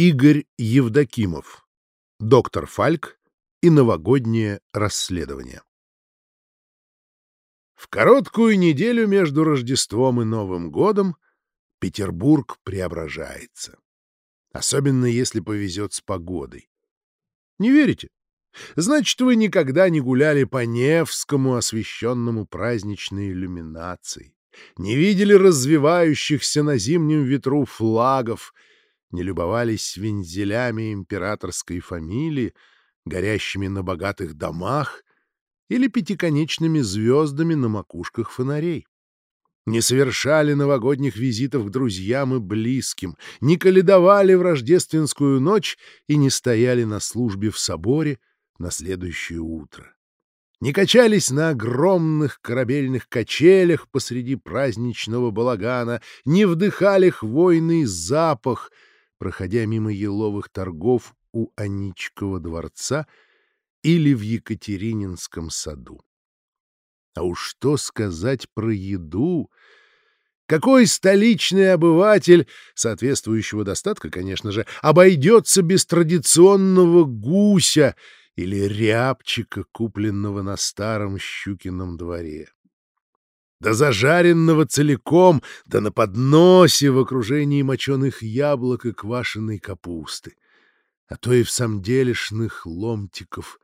Игорь Евдокимов. Доктор Фальк и новогоднее расследование. В короткую неделю между Рождеством и Новым годом Петербург преображается. Особенно если повезет с погодой. Не верите? Значит, вы никогда не гуляли по Невскому, освещенному праздничной иллюминацией, не видели развивающихся на зимнем ветру флагов, не любовались вензелями императорской фамилии, горящими на богатых домах или пятиконечными звездами на макушках фонарей. Не совершали новогодних визитов к друзьям и близким, не каледовали в рождественскую ночь и не стояли на службе в соборе на следующее утро. Не качались на огромных корабельных качелях посреди праздничного балагана, не вдыхали хвойный запах, проходя мимо еловых торгов у Аничкова дворца или в Екатерининском саду. А уж что сказать про еду? Какой столичный обыватель, соответствующего достатка, конечно же, обойдется без традиционного гуся или рябчика, купленного на старом Щукином дворе? Да зажаренного целиком, да на подносе в окружении моченых яблок и квашеной капусты, а то и в самом делешных ломтиков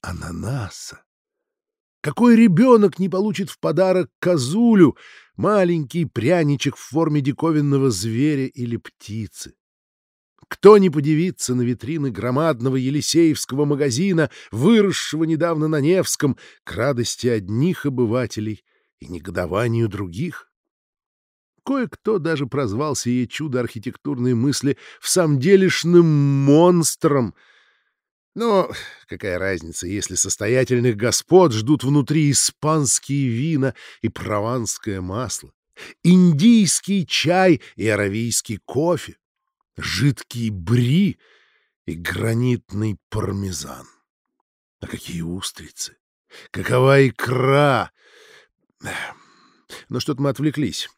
ананаса. Какой ребенок не получит в подарок козулю, маленький пряничек в форме диковинного зверя или птицы? Кто не подивится на витрины громадного Елисеевского магазина, выросшего недавно на Невском, к радости одних обывателей и негодованию других? Кое-кто даже прозвал сие чудо архитектурной мысли в самом делешным монстром — но какая разница, если состоятельных господ ждут внутри испанские вина и прованское масло, индийский чай и аравийский кофе, жидкий бри и гранитный пармезан. А какие устрицы! Какова икра! Но что-то мы отвлеклись.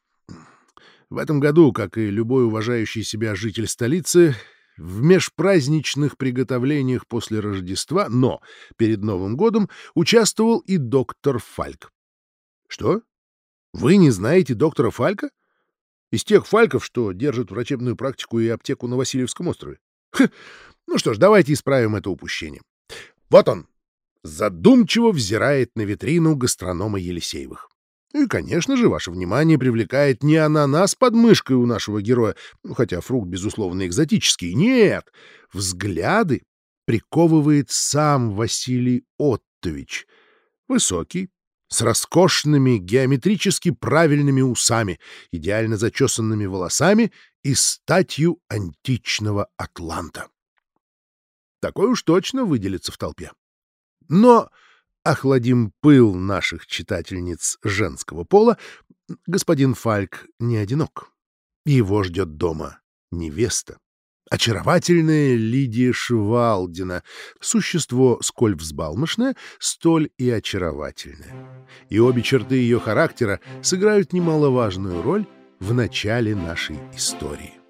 В этом году, как и любой уважающий себя житель столицы, в межпраздничных приготовлениях после Рождества, но перед Новым годом участвовал и доктор Фальк. Что? Вы не знаете доктора Фалька? Из тех Фальков, что держат врачебную практику и аптеку на Васильевском острове? Ха. Ну что ж, давайте исправим это упущение. Вот он, задумчиво взирает на витрину гастронома Елисеевых. И, конечно же, ваше внимание привлекает не ананас под мышкой у нашего героя, хотя фрукт, безусловно, экзотический. Нет, взгляды приковывает сам Василий Оттович. Высокий, с роскошными, геометрически правильными усами, идеально зачесанными волосами и статью античного атланта. Такой уж точно выделится в толпе. Но охладим пыл наших читательниц женского пола, господин Фальк не одинок. Его ждет дома невеста. Очаровательная Лидия Швалдина, существо сколь взбалмошное, столь и очаровательное. И обе черты ее характера сыграют немаловажную роль в начале нашей истории.